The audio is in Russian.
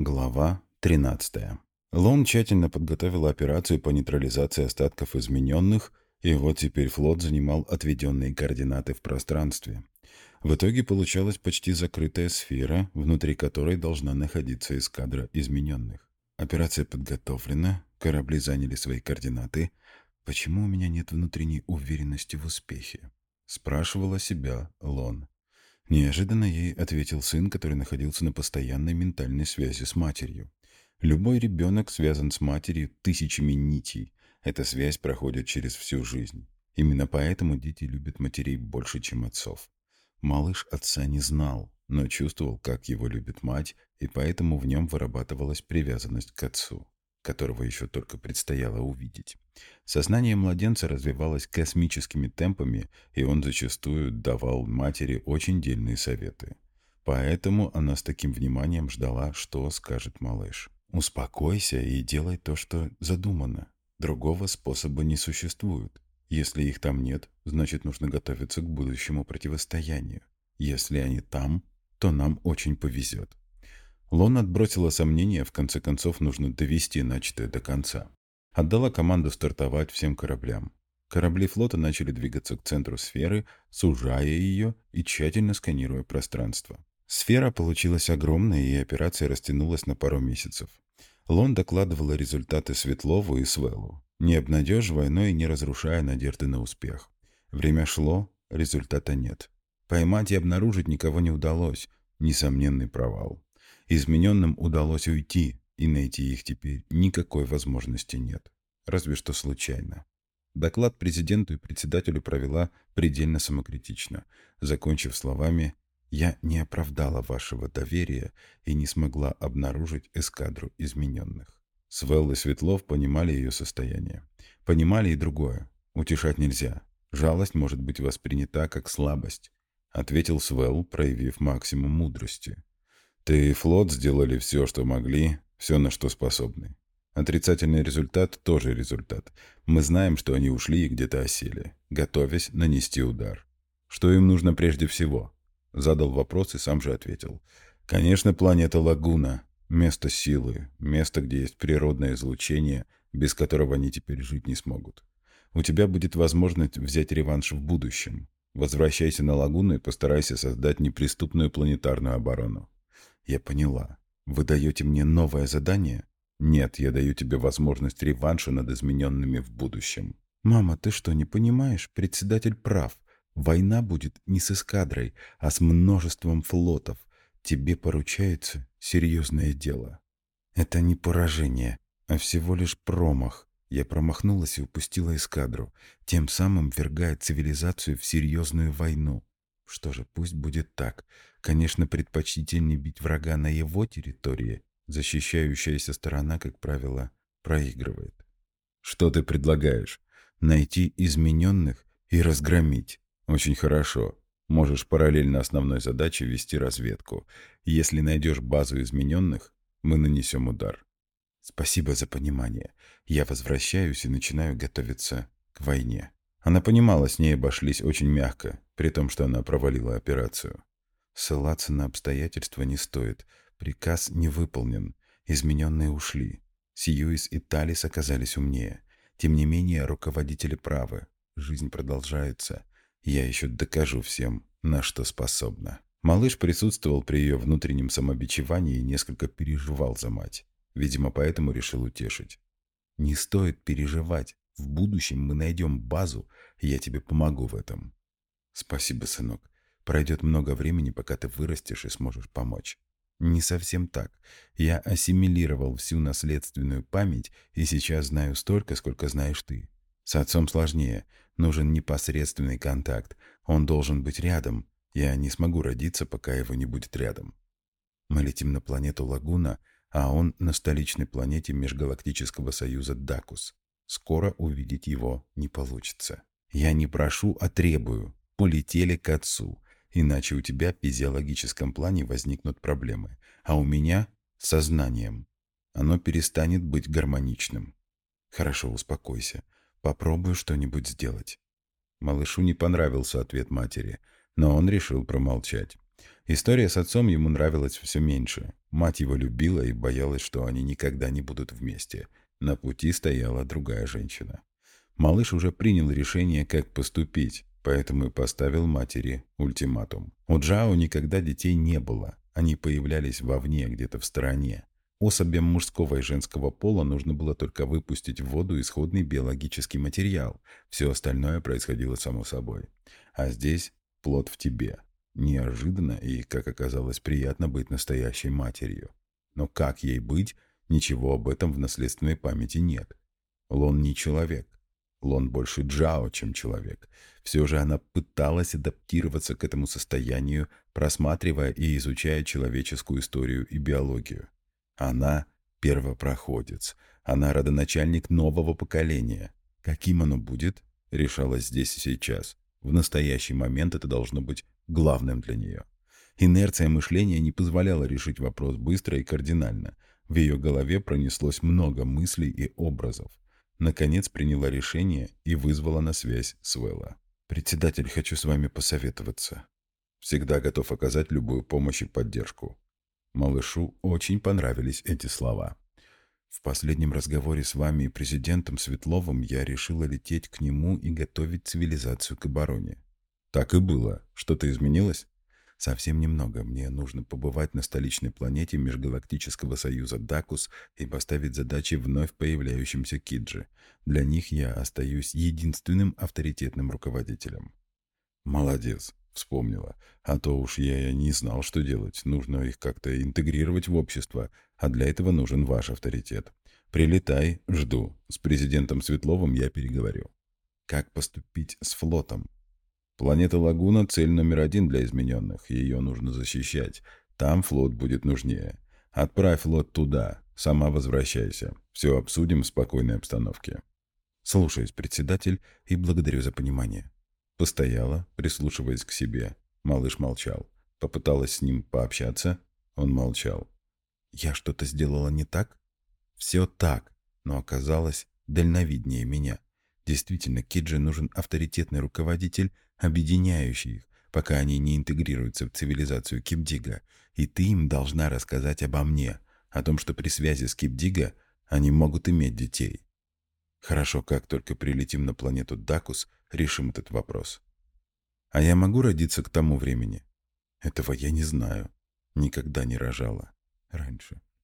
Глава 13. Лон тщательно подготовил операцию по нейтрализации остатков измененных, и вот теперь флот занимал отведенные координаты в пространстве. В итоге получалась почти закрытая сфера, внутри которой должна находиться эскадра измененных. Операция подготовлена, корабли заняли свои координаты. Почему у меня нет внутренней уверенности в успехе? Спрашивала себя Лон. Неожиданно ей ответил сын, который находился на постоянной ментальной связи с матерью. Любой ребенок связан с матерью тысячами нитей. Эта связь проходит через всю жизнь. Именно поэтому дети любят матерей больше, чем отцов. Малыш отца не знал, но чувствовал, как его любит мать, и поэтому в нем вырабатывалась привязанность к отцу которого еще только предстояло увидеть. Сознание младенца развивалось космическими темпами, и он зачастую давал матери очень дельные советы. Поэтому она с таким вниманием ждала, что скажет малыш. «Успокойся и делай то, что задумано. Другого способа не существует. Если их там нет, значит нужно готовиться к будущему противостоянию. Если они там, то нам очень повезет. Лон отбросила сомнения, в конце концов нужно довести начатое до конца. Отдала команду стартовать всем кораблям. Корабли флота начали двигаться к центру сферы, сужая ее и тщательно сканируя пространство. Сфера получилась огромной, и операция растянулась на пару месяцев. Лон докладывала результаты Светлову и Свеллу, не обнадеживая, но и не разрушая надежды на успех. Время шло, результата нет. Поймать и обнаружить никого не удалось. Несомненный провал. Измененным удалось уйти, и найти их теперь никакой возможности нет. Разве что случайно. Доклад президенту и председателю провела предельно самокритично, закончив словами «Я не оправдала вашего доверия и не смогла обнаружить эскадру измененных». Свелл и Светлов понимали ее состояние. Понимали и другое. Утешать нельзя. Жалость может быть воспринята как слабость, ответил Свелл, проявив максимум мудрости. Ты и флот сделали все, что могли, все, на что способны. Отрицательный результат тоже результат. Мы знаем, что они ушли и где-то осели, готовясь нанести удар. Что им нужно прежде всего? Задал вопрос и сам же ответил. Конечно, планета Лагуна. Место силы, место, где есть природное излучение, без которого они теперь жить не смогут. У тебя будет возможность взять реванш в будущем. Возвращайся на Лагуну и постарайся создать неприступную планетарную оборону. Я поняла. Вы даете мне новое задание? Нет, я даю тебе возможность реванша над измененными в будущем. Мама, ты что, не понимаешь? Председатель прав. Война будет не с эскадрой, а с множеством флотов. Тебе поручается серьезное дело. Это не поражение, а всего лишь промах. Я промахнулась и упустила эскадру, тем самым ввергая цивилизацию в серьезную войну. Что же, пусть будет так. Конечно, предпочтительнее бить врага на его территории. Защищающаяся сторона, как правило, проигрывает. Что ты предлагаешь? Найти измененных и разгромить. Очень хорошо. Можешь параллельно основной задаче вести разведку. Если найдешь базу измененных, мы нанесем удар. Спасибо за понимание. Я возвращаюсь и начинаю готовиться к войне. Она понимала, с ней обошлись очень мягко, при том, что она провалила операцию. Ссылаться на обстоятельства не стоит. Приказ не выполнен. Измененные ушли. Сьюис и Талис оказались умнее. Тем не менее, руководители правы. Жизнь продолжается. Я еще докажу всем, на что способна. Малыш присутствовал при ее внутреннем самобичевании и несколько переживал за мать. Видимо, поэтому решил утешить. «Не стоит переживать. В будущем мы найдем базу, и я тебе помогу в этом». «Спасибо, сынок. Пройдет много времени, пока ты вырастешь и сможешь помочь. Не совсем так. Я ассимилировал всю наследственную память и сейчас знаю столько, сколько знаешь ты. С отцом сложнее. Нужен непосредственный контакт. Он должен быть рядом. Я не смогу родиться, пока его не будет рядом. Мы летим на планету Лагуна, а он на столичной планете Межгалактического Союза Дакус. Скоро увидеть его не получится. Я не прошу, а требую. Полетели к отцу. Иначе у тебя в физиологическом плане возникнут проблемы, а у меня — сознанием. Оно перестанет быть гармоничным. Хорошо, успокойся. Попробую что-нибудь сделать. Малышу не понравился ответ матери, но он решил промолчать. История с отцом ему нравилась все меньше. Мать его любила и боялась, что они никогда не будут вместе. На пути стояла другая женщина. Малыш уже принял решение, как поступить, поэтому и поставил матери ультиматум. У Джао никогда детей не было. Они появлялись вовне, где-то в стороне. Особям мужского и женского пола нужно было только выпустить в воду исходный биологический материал. Все остальное происходило само собой. А здесь плод в тебе. Неожиданно и, как оказалось, приятно быть настоящей матерью. Но как ей быть, ничего об этом в наследственной памяти нет. Лон не человек. Лон больше Джао, чем человек. Все же она пыталась адаптироваться к этому состоянию, просматривая и изучая человеческую историю и биологию. Она первопроходец. Она родоначальник нового поколения. Каким оно будет, решалось здесь и сейчас. В настоящий момент это должно быть главным для нее. Инерция мышления не позволяла решить вопрос быстро и кардинально. В ее голове пронеслось много мыслей и образов. Наконец приняла решение и вызвала на связь Свелла. «Председатель, хочу с вами посоветоваться. Всегда готов оказать любую помощь и поддержку. Малышу очень понравились эти слова. В последнем разговоре с вами и президентом Светловым я решила лететь к нему и готовить цивилизацию к обороне. Так и было. Что-то изменилось? Совсем немного. Мне нужно побывать на столичной планете Межгалактического Союза Дакус и поставить задачи вновь появляющимся Киджи. Для них я остаюсь единственным авторитетным руководителем. Молодец. Вспомнила. А то уж я не знал, что делать. Нужно их как-то интегрировать в общество, а для этого нужен ваш авторитет. Прилетай, жду. С президентом Светловым я переговорю. Как поступить с флотом? Планета Лагуна — цель номер один для измененных. Ее нужно защищать. Там флот будет нужнее. Отправь флот туда. Сама возвращайся. Все обсудим в спокойной обстановке. Слушаюсь, председатель, и благодарю за понимание. Постояла, прислушиваясь к себе. Малыш молчал. Попыталась с ним пообщаться. Он молчал. «Я что-то сделала не так?» «Все так, но оказалось дальновиднее меня. Действительно, Киджи нужен авторитетный руководитель, объединяющий их, пока они не интегрируются в цивилизацию Кипдига. И ты им должна рассказать обо мне, о том, что при связи с Кипдига они могут иметь детей. Хорошо, как только прилетим на планету Дакус, решим этот вопрос. А я могу родиться к тому времени? Этого я не знаю. Никогда не рожала раньше.